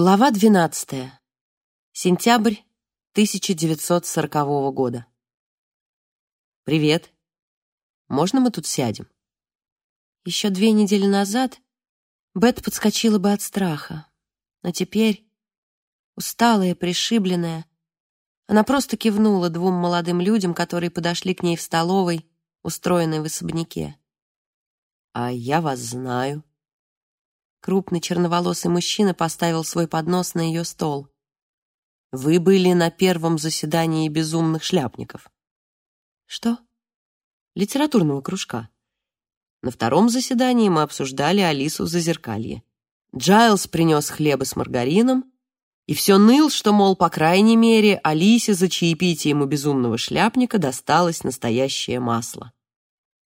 Глава 12. Сентябрь 1940 года. «Привет. Можно мы тут сядем?» Еще две недели назад Бет подскочила бы от страха, но теперь, усталая, пришибленная, она просто кивнула двум молодым людям, которые подошли к ней в столовой, устроенной в особняке. «А я вас знаю», Крупный черноволосый мужчина поставил свой поднос на ее стол. «Вы были на первом заседании безумных шляпников». «Что?» «Литературного кружка. На втором заседании мы обсуждали Алису в Зазеркалье. Джайлз принес хлеба с маргарином и все ныл, что, мол, по крайней мере, Алисе за чаепитием у безумного шляпника досталось настоящее масло.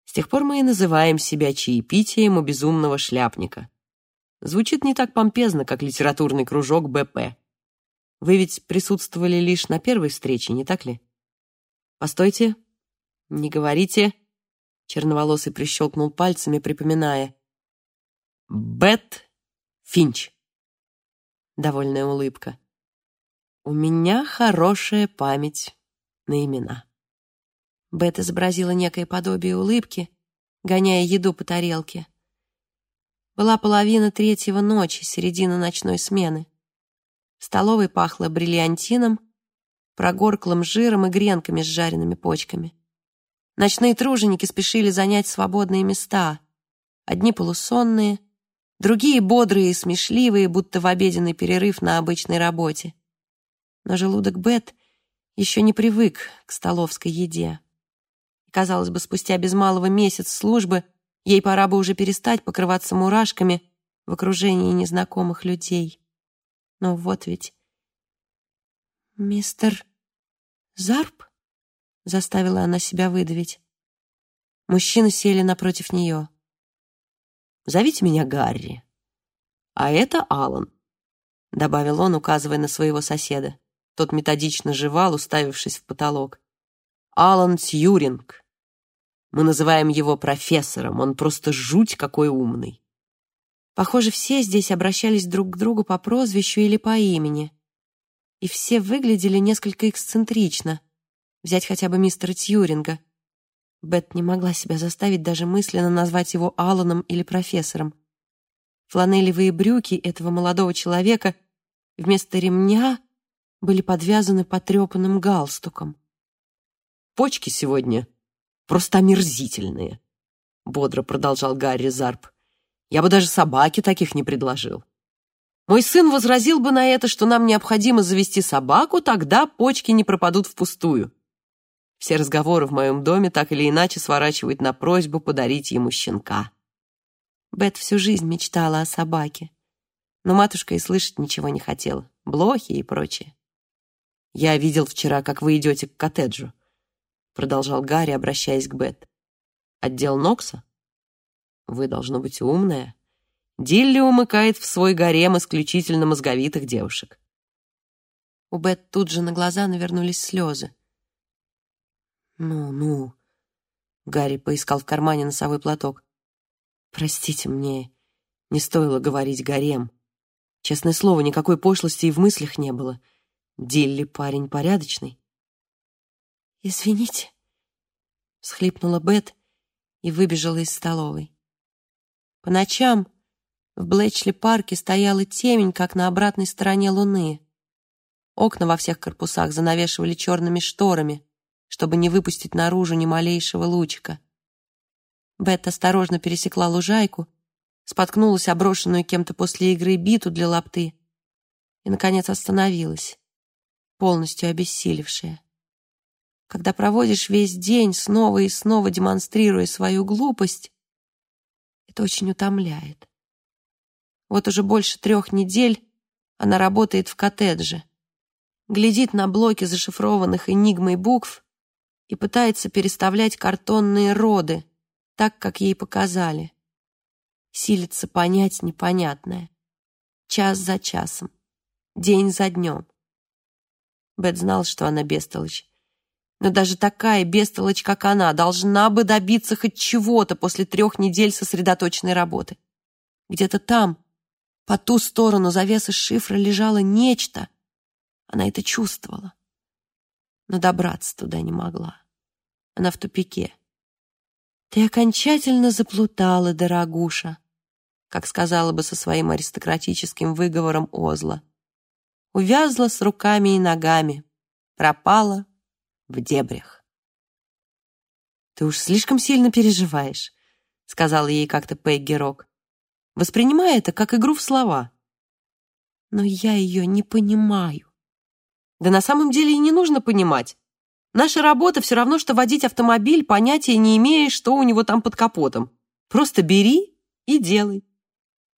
С тех пор мы и называем себя чаепитием у безумного шляпника. Звучит не так помпезно, как литературный кружок БП. Вы ведь присутствовали лишь на первой встрече, не так ли? Постойте, не говорите. Черноволосый прищелкнул пальцами, припоминая. Бет Финч. Довольная улыбка. У меня хорошая память на имена. Бет изобразила некое подобие улыбки, гоняя еду по тарелке. Была половина третьего ночи, середина ночной смены. В столовой пахло бриллиантином, прогорклым жиром и гренками с жареными почками. Ночные труженики спешили занять свободные места. Одни полусонные, другие бодрые и смешливые, будто в обеденный перерыв на обычной работе. Но желудок Бет еще не привык к столовской еде. Казалось бы, спустя без малого месяц службы — Ей пора бы уже перестать покрываться мурашками в окружении незнакомых людей. Но вот ведь... «Мистер Зарп?» — заставила она себя выдавить. Мужчины сели напротив нее. «Зовите меня Гарри. А это Алан», — добавил он, указывая на своего соседа. Тот методично жевал, уставившись в потолок. «Алан Тьюринг, мы называем его профессором, он просто жуть какой умный. Похоже, все здесь обращались друг к другу по прозвищу или по имени. И все выглядели несколько эксцентрично. Взять хотя бы мистера Тьюринга. Бет не могла себя заставить даже мысленно назвать его Алланом или профессором. Фланелевые брюки этого молодого человека вместо ремня были подвязаны потрепанным галстуком. «Почки сегодня просто омерзительные», — бодро продолжал Гарри Зарп. «Я бы даже собаки таких не предложил. Мой сын возразил бы на это, что нам необходимо завести собаку, тогда почки не пропадут впустую. Все разговоры в моем доме так или иначе сворачивают на просьбу подарить ему щенка». Бет всю жизнь мечтала о собаке, но матушка и слышать ничего не хотела, блохи и прочее. «Я видел вчера, как вы идете к коттеджу продолжал Гарри, обращаясь к Бет. «Отдел Нокса? Вы, должно быть, умная. Дилли умыкает в свой гарем исключительно мозговитых девушек». У Бет тут же на глаза навернулись слезы. «Ну, ну...» Гарри поискал в кармане носовой платок. «Простите, мне не стоило говорить гарем. Честное слово, никакой пошлости и в мыслях не было. Дилли парень порядочный. «Извините», — всхлипнула Бет и выбежала из столовой. По ночам в Блэчли-парке стояла темень, как на обратной стороне луны. Окна во всех корпусах занавешивали черными шторами, чтобы не выпустить наружу ни малейшего лучика. Бет осторожно пересекла лужайку, споткнулась оброшенную кем-то после игры биту для лапты и, наконец, остановилась, полностью обессилевшая когда проводишь весь день, снова и снова демонстрируя свою глупость, это очень утомляет. Вот уже больше трех недель она работает в коттедже, глядит на блоки зашифрованных энигмой букв и пытается переставлять картонные роды так, как ей показали. Силится понять непонятное. Час за часом, день за днем. Бет знал, что она бестолочь, но даже такая бестолочь, как она, должна бы добиться хоть чего-то после трех недель сосредоточенной работы. Где-то там, По ту сторону завесы шифра лежало нечто. Она это чувствовала. Но добраться туда не могла. Она в тупике. «Ты окончательно заплутала, дорогуша», как сказала бы со своим аристократическим выговором Озла. Увязла с руками и ногами, пропала в дебрях. «Ты уж слишком сильно переживаешь», — сказала ей как-то Пегги Рок воспринимая это как игру в слова. Но я ее не понимаю. Да на самом деле и не нужно понимать. Наша работа все равно, что водить автомобиль, понятия не имея, что у него там под капотом. Просто бери и делай.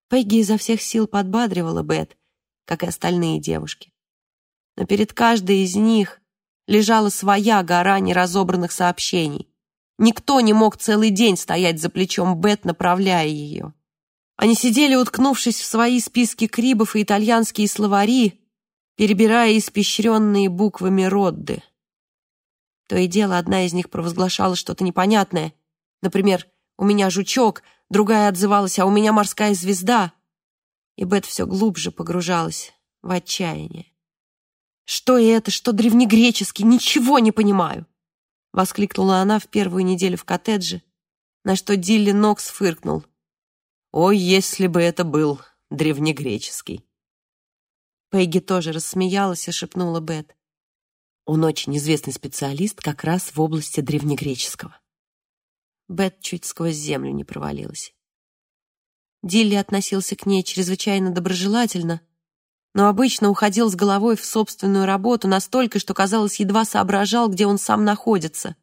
Пегги изо всех сил подбадривала Бет, как и остальные девушки. Но перед каждой из них лежала своя гора неразобранных сообщений. Никто не мог целый день стоять за плечом Бет, направляя ее. Они сидели, уткнувшись в свои списки крибов и итальянские словари, перебирая испещренные буквами Родды. То и дело одна из них провозглашала что-то непонятное. Например, «У меня жучок», другая отзывалась «А у меня морская звезда». И Бет все глубже погружалась в отчаяние. «Что это? Что древнегреческий? Ничего не понимаю!» Воскликнула она в первую неделю в коттедже, на что Дилли Нокс фыркнул. Ой, если бы это был древнегреческий. Пегги тоже рассмеялась и шепнула Бет. Он очень известный специалист как раз в области древнегреческого. Бет чуть сквозь землю не провалилась. Дилли относился к ней чрезвычайно доброжелательно, но обычно уходил с головой в собственную работу настолько, что, казалось, едва соображал, где он сам находится.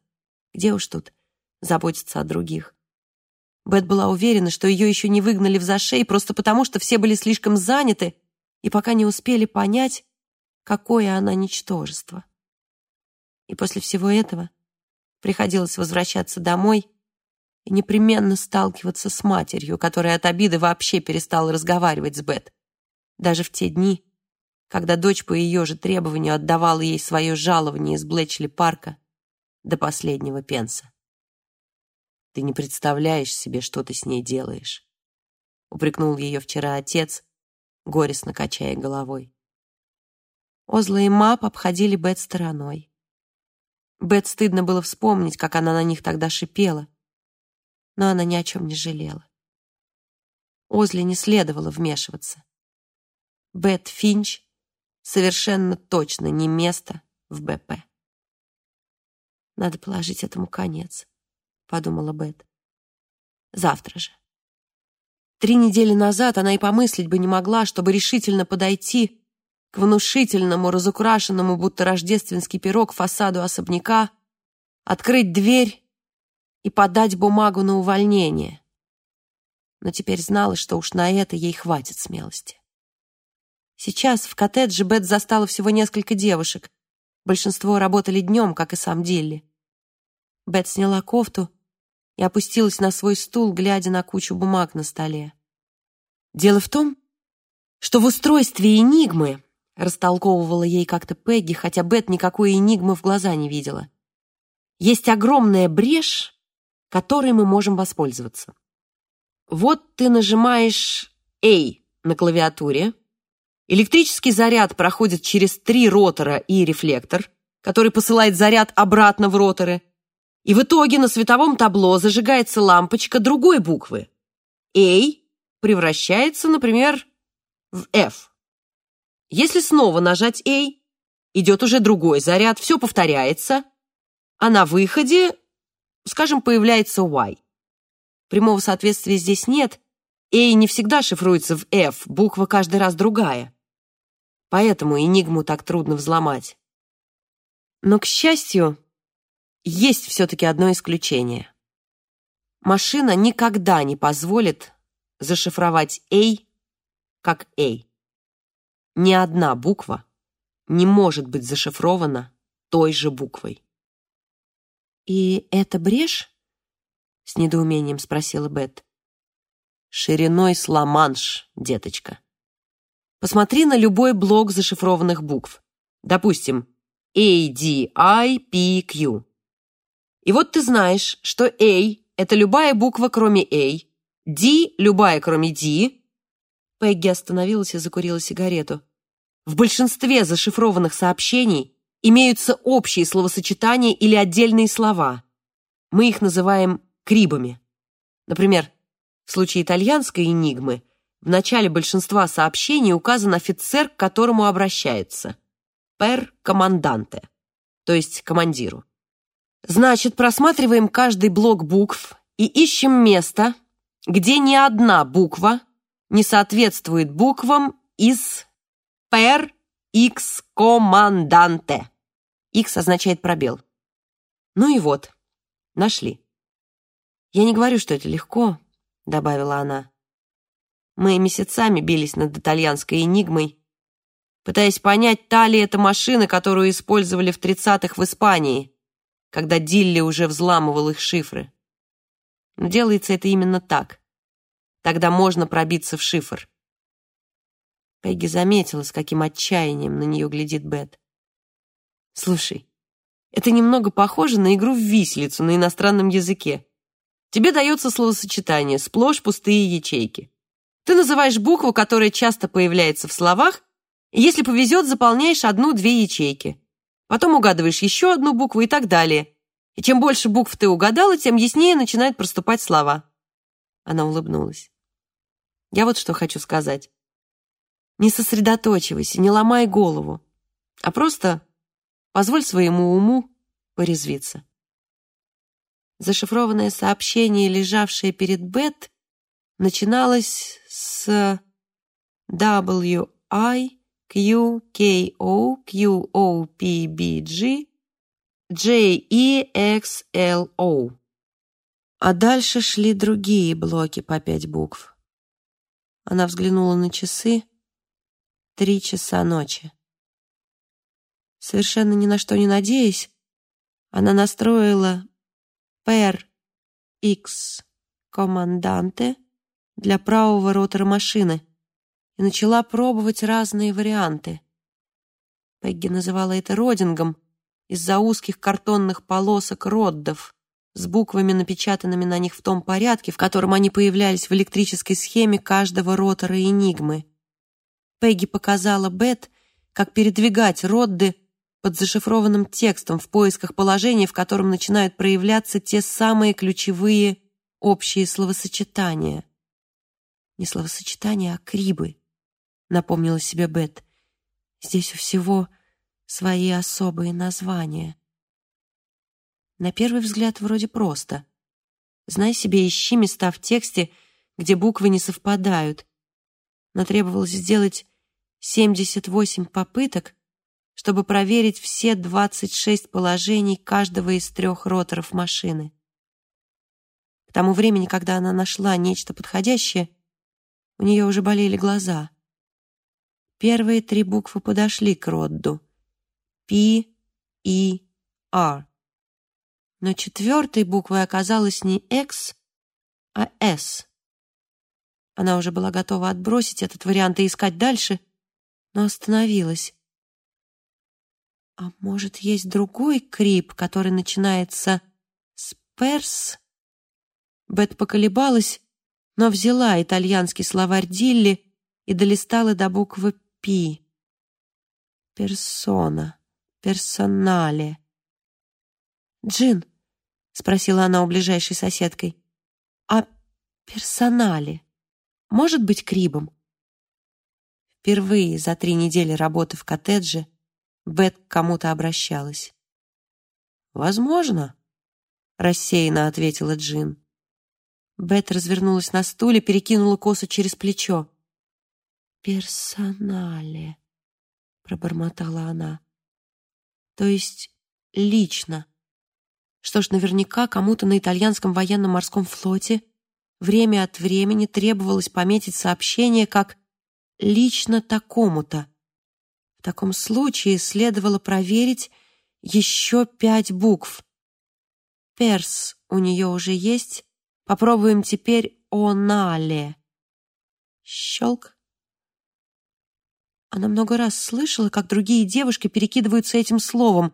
Где уж тут заботиться о других. Бет была уверена, что ее еще не выгнали в зашей просто потому, что все были слишком заняты и пока не успели понять, какое она ничтожество. И после всего этого приходилось возвращаться домой и непременно сталкиваться с матерью, которая от обиды вообще перестала разговаривать с Бет. Даже в те дни, когда дочь по ее же требованию отдавала ей свое жалование из Блэчли-парка до последнего пенса. Ты не представляешь себе, что ты с ней делаешь. Упрекнул ее вчера отец, горестно качая головой. Озла и Мап обходили Бет стороной. Бет стыдно было вспомнить, как она на них тогда шипела, но она ни о чем не жалела. Озле не следовало вмешиваться. Бет Финч совершенно точно не место в БП. Надо положить этому конец. — подумала Бет. «Завтра же». Три недели назад она и помыслить бы не могла, чтобы решительно подойти к внушительному, разукрашенному, будто рождественский пирог, фасаду особняка, открыть дверь и подать бумагу на увольнение. Но теперь знала, что уж на это ей хватит смелости. Сейчас в коттедже Бет застала всего несколько девушек. Большинство работали днем, как и сам Дилли. Бет сняла кофту и опустилась на свой стул, глядя на кучу бумаг на столе. Дело в том, что в устройстве «Энигмы» растолковывала ей как-то Пегги, хотя Бет никакой «Энигмы» в глаза не видела. Есть огромная брешь, которой мы можем воспользоваться. Вот ты нажимаешь «A» на клавиатуре, электрический заряд проходит через три ротора и рефлектор, который посылает заряд обратно в роторы, и в итоге на световом табло зажигается лампочка другой буквы. A превращается, например, в F. Если снова нажать A, идет уже другой заряд, все повторяется, а на выходе, скажем, появляется Y. Прямого соответствия здесь нет, A не всегда шифруется в F, буква каждый раз другая. Поэтому энигму так трудно взломать. Но, к счастью, есть все-таки одно исключение. Машина никогда не позволит зашифровать A как A. Ни одна буква не может быть зашифрована той же буквой. «И это брешь?» — с недоумением спросила Бет. «Шириной с ла-манш, деточка. Посмотри на любой блок зашифрованных букв. Допустим, A, D, I, P, Q. И вот ты знаешь, что A — это любая буква, кроме A, D — любая, кроме D, Пегги остановилась и закурила сигарету. В большинстве зашифрованных сообщений имеются общие словосочетания или отдельные слова. Мы их называем крибами. Например, в случае итальянской энигмы в начале большинства сообщений указан офицер, к которому обращается. «Пер команданте», то есть командиру. Значит, просматриваем каждый блок букв и ищем место, где ни одна буква не соответствует буквам из «per x команданте». X означает пробел. Ну и вот, нашли. «Я не говорю, что это легко», — добавила она. Мы месяцами бились над итальянской энигмой, пытаясь понять, та ли это машина, которую использовали в 30-х в Испании, когда Дилли уже взламывал их шифры. Но делается это именно так. Тогда можно пробиться в шифр. Пегги заметила, с каким отчаянием на нее глядит Бет. «Слушай, это немного похоже на игру в виселицу на иностранном языке. Тебе дается словосочетание, сплошь пустые ячейки. Ты называешь букву, которая часто появляется в словах, и если повезет, заполняешь одну-две ячейки. Потом угадываешь еще одну букву и так далее. И чем больше букв ты угадала, тем яснее начинают проступать слова. Она улыбнулась. Я вот что хочу сказать. Не сосредоточивайся, не ломай голову, а просто позволь своему уму порезвиться. Зашифрованное сообщение, лежавшее перед Бет, начиналось с W I Q K O Q O P B G J E X L O. А дальше шли другие блоки по пять букв. Она взглянула на часы. Три часа ночи. Совершенно ни на что не надеясь, она настроила Per X команданте для правого ротора машины и начала пробовать разные варианты. Пегги называла это родингом из-за узких картонных полосок роддов с буквами, напечатанными на них в том порядке, в котором они появлялись в электрической схеме каждого ротора «Энигмы». Пегги показала Бет, как передвигать родды под зашифрованным текстом в поисках положения, в котором начинают проявляться те самые ключевые общие словосочетания. Не словосочетания, а крибы напомнила себе Бет. Здесь у всего свои особые названия. На первый взгляд вроде просто. Знай себе, ищи места в тексте, где буквы не совпадают. Но требовалось сделать 78 попыток, чтобы проверить все 26 положений каждого из трех роторов машины. К тому времени, когда она нашла нечто подходящее, у нее уже болели глаза. Первые три буквы подошли к Родду. И, Р. Но четвертой буквой оказалась не X, а S. Она уже была готова отбросить этот вариант и искать дальше, но остановилась. А может, есть другой крип, который начинается с «перс»? Бет поколебалась, но взяла итальянский словарь Дилли и долистала до буквы Пи. Персона. Персонале. «Джин», — спросила она у ближайшей соседкой, «а персонале может быть крибом?» Впервые за три недели работы в коттедже Бет к кому-то обращалась. «Возможно», — рассеянно ответила Джин. Бет развернулась на стуле, перекинула косу через плечо персонале, пробормотала она. То есть лично. Что ж, наверняка кому-то на итальянском военно-морском флоте время от времени требовалось пометить сообщение как «лично такому-то». В таком случае следовало проверить еще пять букв. Перс у нее уже есть. Попробуем теперь «онале». Щелк. Она много раз слышала, как другие девушки перекидываются этим словом,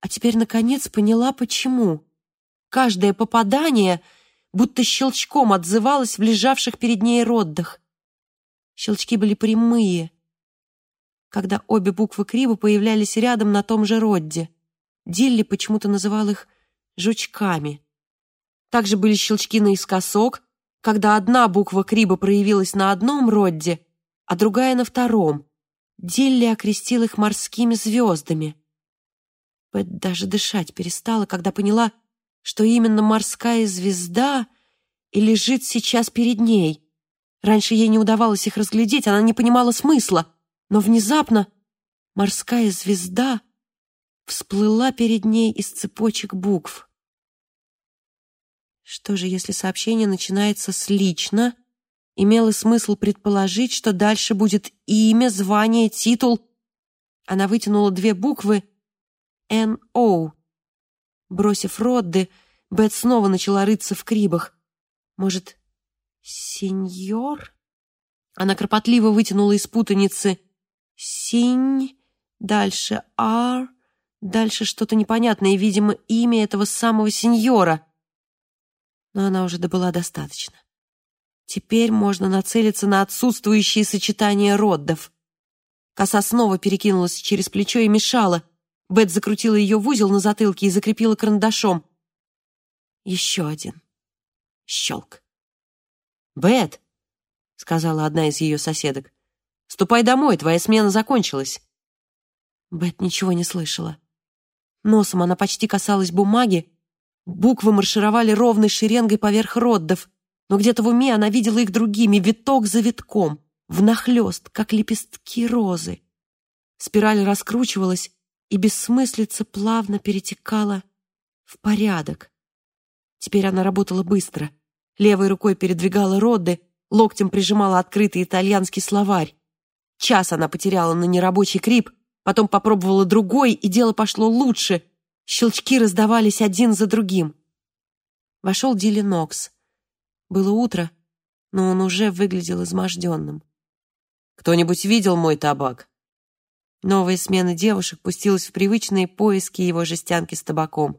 а теперь, наконец, поняла, почему. Каждое попадание будто щелчком отзывалось в лежавших перед ней роддах. Щелчки были прямые, когда обе буквы криво появлялись рядом на том же родде. Дилли почему-то называл их жучками. Также были щелчки наискосок, когда одна буква криба проявилась на одном родде, а другая на втором. Дилли окрестил их морскими звездами. Бет даже дышать перестала, когда поняла, что именно морская звезда и лежит сейчас перед ней. Раньше ей не удавалось их разглядеть, она не понимала смысла, но внезапно морская звезда всплыла перед ней из цепочек букв. Что же, если сообщение начинается с «лично», имело смысл предположить, что дальше будет имя, звание, титул. Она вытянула две буквы «Н.О». Бросив Родды, Бет снова начала рыться в крибах. Может, сеньор? Она кропотливо вытянула из путаницы «синь», дальше «ар», дальше что-то непонятное, видимо, имя этого самого сеньора. Но она уже добыла достаточно. Теперь можно нацелиться на отсутствующие сочетания роддов. Коса снова перекинулась через плечо и мешала. Бет закрутила ее в узел на затылке и закрепила карандашом. Еще один. Щелк. «Бет», — сказала одна из ее соседок, — «ступай домой, твоя смена закончилась». Бет ничего не слышала. Носом она почти касалась бумаги, буквы маршировали ровной шеренгой поверх роддов но где-то в уме она видела их другими, виток за витком, внахлёст, как лепестки розы. Спираль раскручивалась, и бессмыслица плавно перетекала в порядок. Теперь она работала быстро. Левой рукой передвигала роды, локтем прижимала открытый итальянский словарь. Час она потеряла на нерабочий крип, потом попробовала другой, и дело пошло лучше. Щелчки раздавались один за другим. Вошел Дилли Нокс. Было утро, но он уже выглядел изможденным. «Кто-нибудь видел мой табак?» Новая смена девушек пустилась в привычные поиски его жестянки с табаком.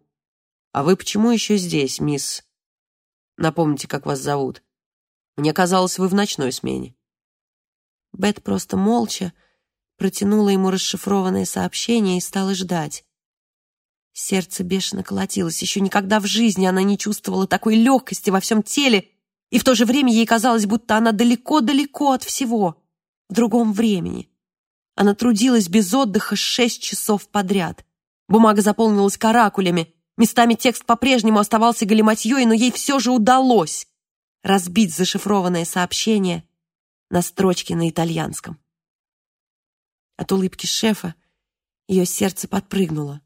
«А вы почему еще здесь, мисс? Напомните, как вас зовут. Мне казалось, вы в ночной смене». Бет просто молча протянула ему расшифрованное сообщение и стала ждать. Сердце бешено колотилось. Еще никогда в жизни она не чувствовала такой легкости во всем теле и в то же время ей казалось, будто она далеко-далеко от всего, в другом времени. Она трудилась без отдыха шесть часов подряд. Бумага заполнилась каракулями, местами текст по-прежнему оставался галиматьей, но ей все же удалось разбить зашифрованное сообщение на строчке на итальянском. От улыбки шефа ее сердце подпрыгнуло.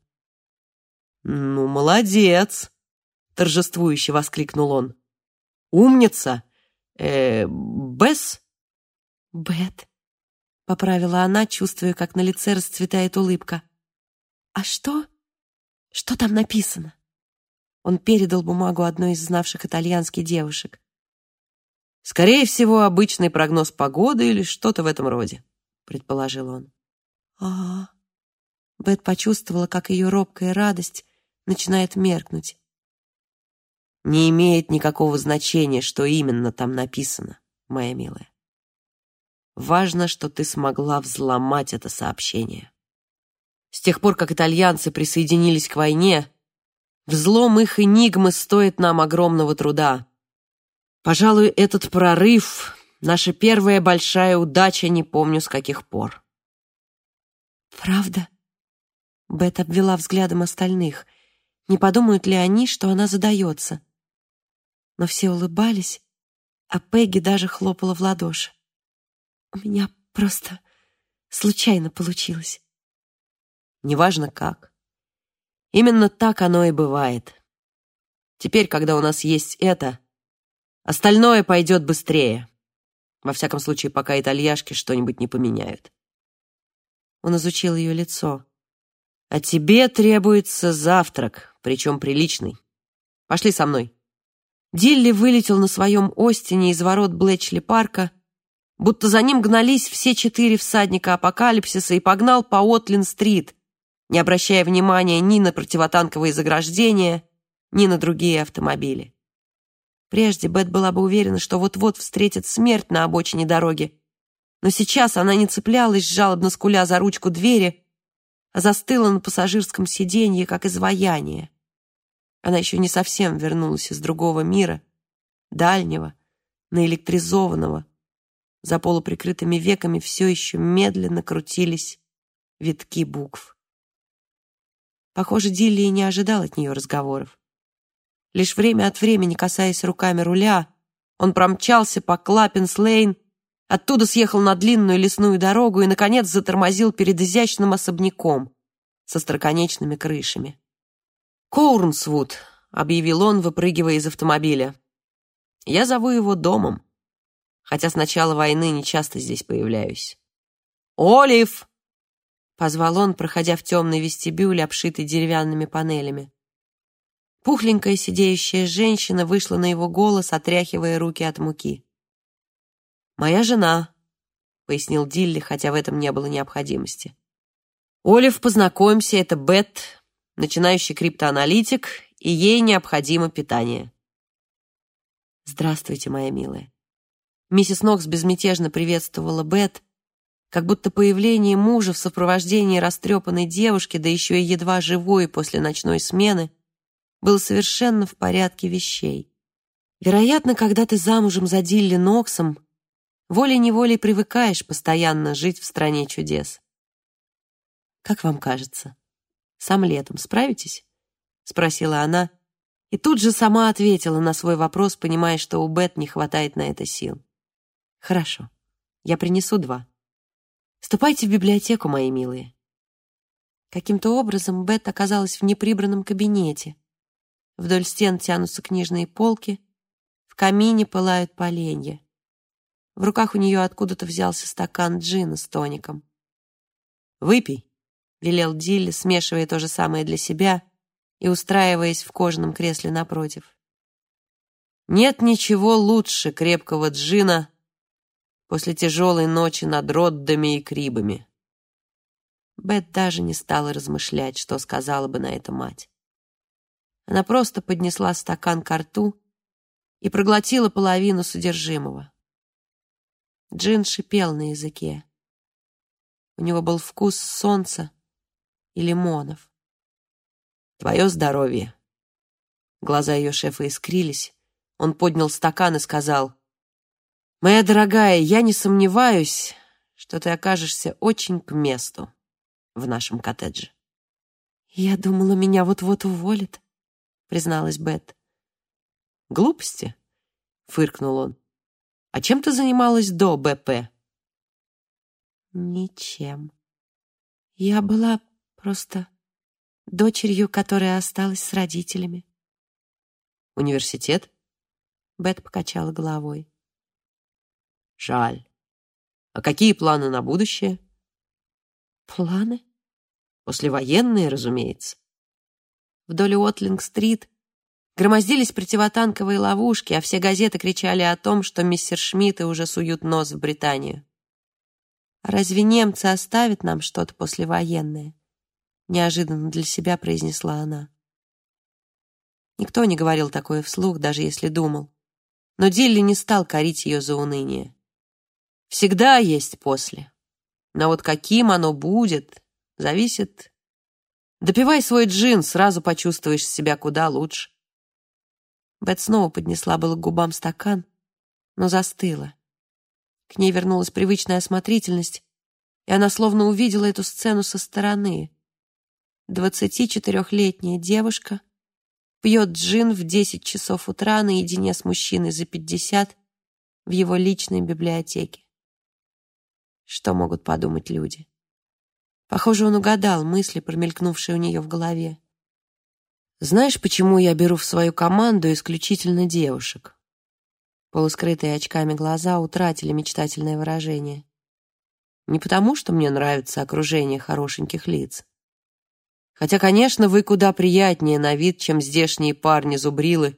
«Ну, молодец!» — торжествующе воскликнул он. Умница. Э, Бесс? Бет, поправила она, чувствуя, как на лице расцветает улыбка. А что? Что там написано? Он передал бумагу одной из знавших итальянский девушек. Скорее всего, обычный прогноз погоды или что-то в этом роде, предположил он. А, -а, -а. Бет почувствовала, как ее робкая радость начинает меркнуть. Не имеет никакого значения, что именно там написано, моя милая. Важно, что ты смогла взломать это сообщение. С тех пор, как итальянцы присоединились к войне, взлом их энигмы стоит нам огромного труда. Пожалуй, этот прорыв — наша первая большая удача, не помню с каких пор. «Правда?» Бет обвела взглядом остальных. Не подумают ли они, что она задается? но все улыбались, а Пегги даже хлопала в ладоши. У меня просто случайно получилось. Неважно как. Именно так оно и бывает. Теперь, когда у нас есть это, остальное пойдет быстрее. Во всяком случае, пока итальяшки что-нибудь не поменяют. Он изучил ее лицо. А тебе требуется завтрак, причем приличный. Пошли со мной. Дилли вылетел на своем Остине из ворот Блэчли-парка, будто за ним гнались все четыре всадника апокалипсиса и погнал по Отлин-стрит, не обращая внимания ни на противотанковые заграждения, ни на другие автомобили. Прежде Бет была бы уверена, что вот-вот встретит смерть на обочине дороги, Но сейчас она не цеплялась, жалобно скуля за ручку двери, а застыла на пассажирском сиденье, как изваяние. Она еще не совсем вернулась из другого мира, дальнего, наэлектризованного. За полуприкрытыми веками все еще медленно крутились витки букв. Похоже, Дилли не ожидал от нее разговоров. Лишь время от времени, касаясь руками руля, он промчался по Клаппинс-Лейн, оттуда съехал на длинную лесную дорогу и, наконец, затормозил перед изящным особняком с остроконечными крышами. «Коурнсвуд», — объявил он, выпрыгивая из автомобиля. «Я зову его домом, хотя с начала войны не часто здесь появляюсь». «Олив!» — позвал он, проходя в темный вестибюль, обшитый деревянными панелями. Пухленькая сидеющая женщина вышла на его голос, отряхивая руки от муки. «Моя жена», — пояснил Дилли, хотя в этом не было необходимости. «Олив, познакомься, это Бет, начинающий криптоаналитик, и ей необходимо питание». «Здравствуйте, моя милая». Миссис Нокс безмятежно приветствовала Бет, как будто появление мужа в сопровождении растрепанной девушки, да еще и едва живой после ночной смены, было совершенно в порядке вещей. Вероятно, когда ты замужем за Дилли Ноксом, волей-неволей привыкаешь постоянно жить в стране чудес. «Как вам кажется, сам летом справитесь?» — спросила она, и тут же сама ответила на свой вопрос, понимая, что у Бет не хватает на это сил. «Хорошо, я принесу два». Ступайте в библиотеку, мои милые. Каким-то образом Бет оказалась в неприбранном кабинете. Вдоль стен тянутся книжные полки, в камине пылают поленья. В руках у нее откуда-то взялся стакан джина с тоником. «Выпей», — велел Дилли, смешивая то же самое для себя и устраиваясь в кожаном кресле напротив. «Нет ничего лучше крепкого джина после тяжелой ночи над Роддами и Крибами. Бет даже не стала размышлять, что сказала бы на это мать. Она просто поднесла стакан к рту и проглотила половину содержимого. Джин шипел на языке. У него был вкус солнца и лимонов. «Твое здоровье!» Глаза ее шефа искрились. Он поднял стакан и сказал, Моя дорогая, я не сомневаюсь, что ты окажешься очень к месту в нашем коттедже. Я думала, меня вот-вот уволят, призналась Бет. Глупости, фыркнул он. А чем ты занималась до БП? Ничем. Я была просто дочерью, которая осталась с родителями. Университет? Бет покачала головой. Жаль. А какие планы на будущее? Планы? Послевоенные, разумеется. Вдоль Уотлинг-стрит громоздились противотанковые ловушки, а все газеты кричали о том, что мистер Шмидты уже суют нос в Британию. «А разве немцы оставят нам что-то послевоенное?» Неожиданно для себя произнесла она. Никто не говорил такое вслух, даже если думал. Но Дилли не стал корить ее за уныние. Всегда есть после. Но вот каким оно будет, зависит... Допивай свой джин, сразу почувствуешь себя куда лучше. Бет снова поднесла было к губам стакан, но застыла. К ней вернулась привычная осмотрительность, и она словно увидела эту сцену со стороны. Двадцати четырехлетняя девушка пьет джин в десять часов утра наедине с мужчиной за пятьдесят в его личной библиотеке. Что могут подумать люди? Похоже, он угадал мысли, промелькнувшие у нее в голове. Знаешь, почему я беру в свою команду исключительно девушек? Полускрытые очками глаза утратили мечтательное выражение. Не потому, что мне нравится окружение хорошеньких лиц. Хотя, конечно, вы куда приятнее на вид, чем здешние парни-зубрилы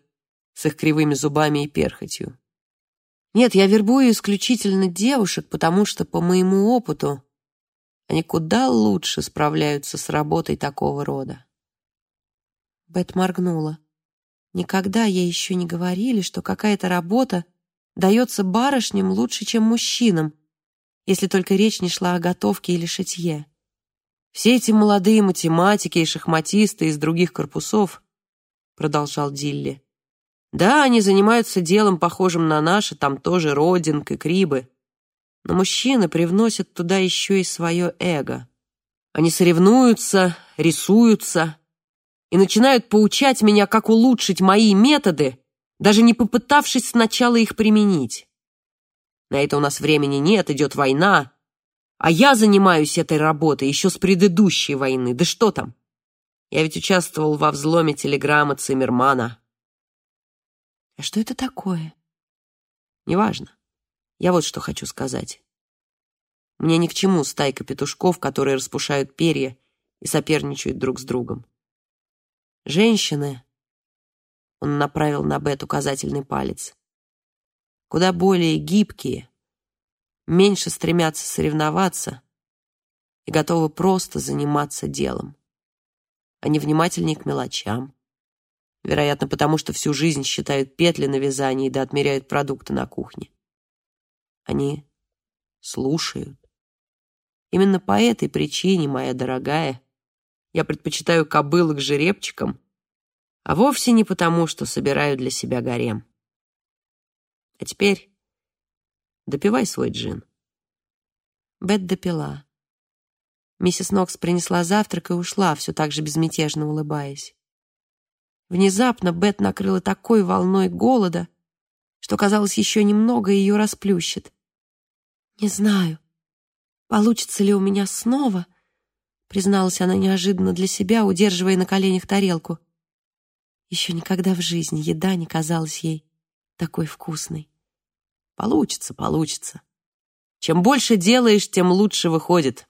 с их кривыми зубами и перхотью. Нет, я вербую исключительно девушек, потому что, по моему опыту, они куда лучше справляются с работой такого рода. Бет моргнула. Никогда ей еще не говорили, что какая-то работа дается барышням лучше, чем мужчинам, если только речь не шла о готовке или шитье. Все эти молодые математики и шахматисты из других корпусов, продолжал Дилли, да, они занимаются делом, похожим на наше, там тоже родинг и крибы. Но мужчины привносят туда еще и свое эго. Они соревнуются, рисуются и начинают поучать меня, как улучшить мои методы, даже не попытавшись сначала их применить. На это у нас времени нет, идет война, а я занимаюсь этой работой еще с предыдущей войны. Да что там? Я ведь участвовал во взломе телеграммы Циммермана. А что это такое? Неважно. Я вот что хочу сказать. Мне ни к чему стайка петушков, которые распушают перья и соперничают друг с другом. Женщины, он направил на Бет указательный палец, куда более гибкие, меньше стремятся соревноваться и готовы просто заниматься делом. Они внимательнее к мелочам, Вероятно, потому что всю жизнь считают петли на вязании да отмеряют продукты на кухне. Они слушают. Именно по этой причине, моя дорогая, я предпочитаю кобылок жеребчикам, а вовсе не потому, что собираю для себя гарем. А теперь допивай свой джин. Бет допила. Миссис Нокс принесла завтрак и ушла, все так же безмятежно улыбаясь. Внезапно Бет накрыла такой волной голода, что, казалось, еще немного ее расплющит. «Не знаю, получится ли у меня снова», — призналась она неожиданно для себя, удерживая на коленях тарелку. Еще никогда в жизни еда не казалась ей такой вкусной. «Получится, получится. Чем больше делаешь, тем лучше выходит.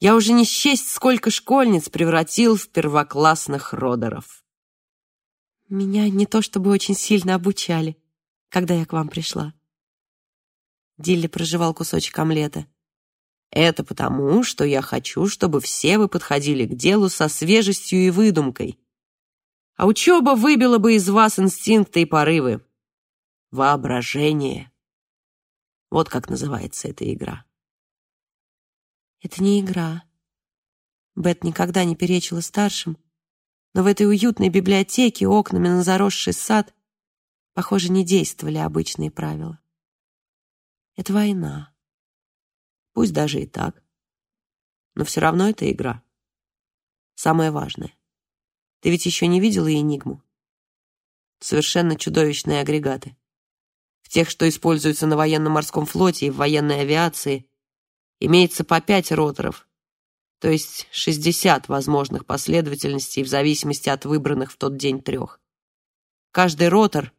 Я уже не счесть, сколько школьниц превратил в первоклассных родеров». Меня не то чтобы очень сильно обучали, когда я к вам пришла. Дилли проживал кусочек омлета. Это потому, что я хочу, чтобы все вы подходили к делу со свежестью и выдумкой. А учеба выбила бы из вас инстинкты и порывы. Воображение. Вот как называется эта игра. Это не игра. Бет никогда не перечила старшим, но в этой уютной библиотеке окнами на заросший сад, похоже, не действовали обычные правила. Это война. Пусть даже и так. Но все равно это игра. Самое важное. Ты ведь еще не видела Энигму? Совершенно чудовищные агрегаты. Тех, что используются на военно-морском флоте и в военной авиации, имеется по пять роторов, то есть 60 возможных последовательностей в зависимости от выбранных в тот день трех. Каждый ротор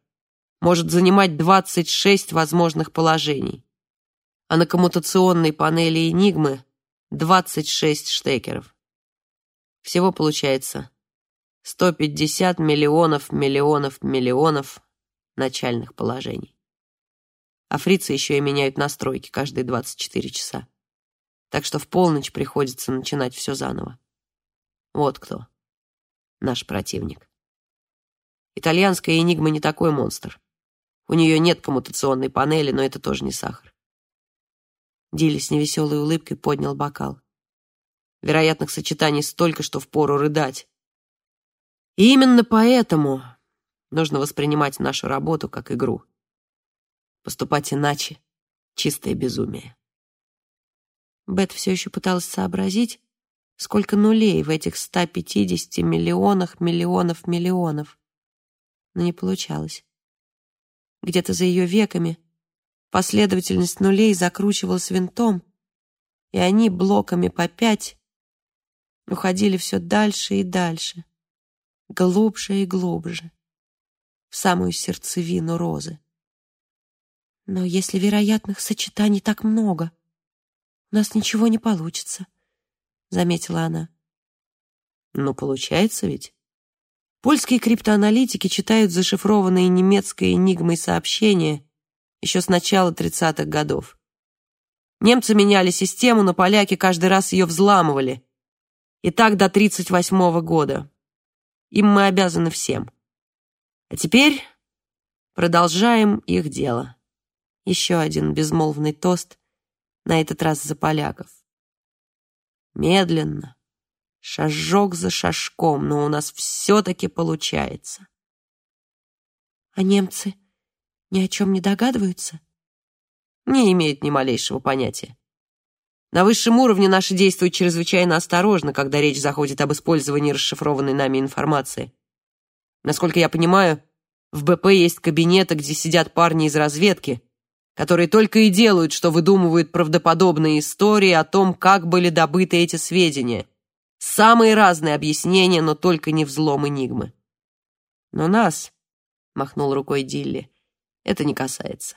может занимать 26 возможных положений, а на коммутационной панели Энигмы 26 штекеров. Всего получается 150 миллионов миллионов миллионов начальных положений. А фрицы еще и меняют настройки каждые 24 часа так что в полночь приходится начинать все заново. Вот кто наш противник. Итальянская «Энигма» не такой монстр. У нее нет коммутационной панели, но это тоже не сахар. Дилли с невеселой улыбкой поднял бокал. Вероятных сочетаний столько, что впору рыдать. И именно поэтому нужно воспринимать нашу работу как игру. Поступать иначе — чистое безумие. Бет все еще пыталась сообразить, сколько нулей в этих 150 миллионах миллионов миллионов. Но не получалось. Где-то за ее веками последовательность нулей закручивалась винтом, и они блоками по пять уходили все дальше и дальше, глубже и глубже, в самую сердцевину розы. Но если вероятных сочетаний так много, у нас ничего не получится», — заметила она. «Ну, получается ведь. Польские криптоаналитики читают зашифрованные немецкой энигмой сообщения еще с начала 30-х годов. Немцы меняли систему, но поляки каждый раз ее взламывали. И так до 38-го года. Им мы обязаны всем. А теперь продолжаем их дело. Еще один безмолвный тост — на этот раз за поляков. Медленно, шажок за шажком, но у нас все-таки получается. А немцы ни о чем не догадываются? Не имеют ни малейшего понятия. На высшем уровне наши действуют чрезвычайно осторожно, когда речь заходит об использовании расшифрованной нами информации. Насколько я понимаю, в БП есть кабинеты, где сидят парни из разведки, которые только и делают, что выдумывают правдоподобные истории о том, как были добыты эти сведения. Самые разные объяснения, но только не взлом энигмы. Но нас, — махнул рукой Дилли, — это не касается.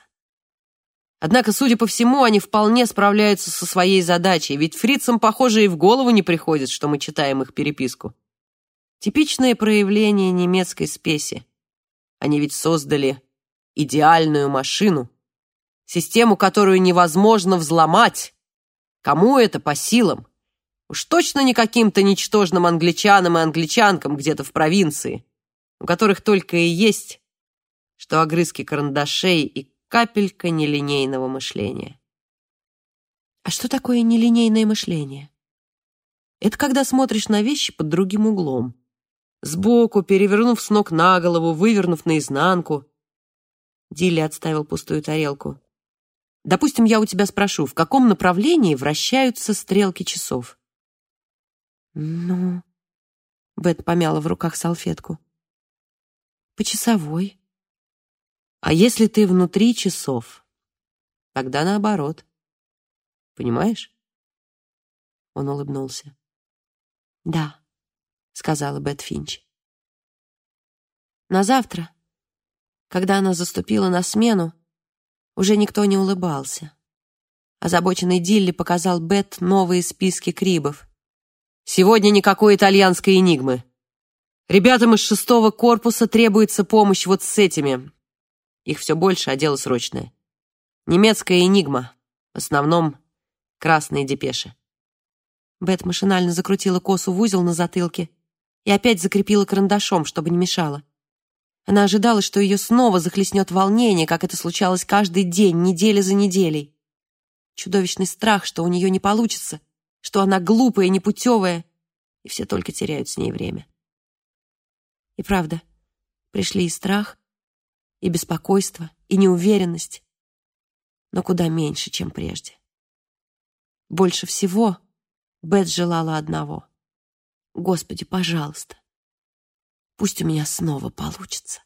Однако, судя по всему, они вполне справляются со своей задачей, ведь фрицам, похоже, и в голову не приходит, что мы читаем их переписку. Типичное проявление немецкой спеси. Они ведь создали идеальную машину, систему, которую невозможно взломать. Кому это по силам? Уж точно не каким-то ничтожным англичанам и англичанкам где-то в провинции, у которых только и есть, что огрызки карандашей и капелька нелинейного мышления. А что такое нелинейное мышление? Это когда смотришь на вещи под другим углом. Сбоку, перевернув с ног на голову, вывернув наизнанку. Дилли отставил пустую тарелку. Допустим, я у тебя спрошу, в каком направлении вращаются стрелки часов? Ну, Бет помяла в руках салфетку. По часовой. А если ты внутри часов, тогда наоборот. Понимаешь? Он улыбнулся. «Да», — сказала Бет Финч. На завтра, когда она заступила на смену, уже никто не улыбался. Озабоченный Дилли показал Бет новые списки крибов. «Сегодня никакой итальянской энигмы. Ребятам из шестого корпуса требуется помощь вот с этими. Их все больше, а дело срочное. Немецкая энигма. В основном красные депеши. Бет машинально закрутила косу в узел на затылке и опять закрепила карандашом, чтобы не мешало. Она ожидала, что ее снова захлестнет волнение, как это случалось каждый день, неделя за неделей. Чудовищный страх, что у нее не получится, что она глупая, непутевая, и все только теряют с ней время. И правда, пришли и страх, и беспокойство, и неуверенность, но куда меньше, чем прежде. Больше всего Бет желала одного. Господи, пожалуйста, пусть у меня снова получится.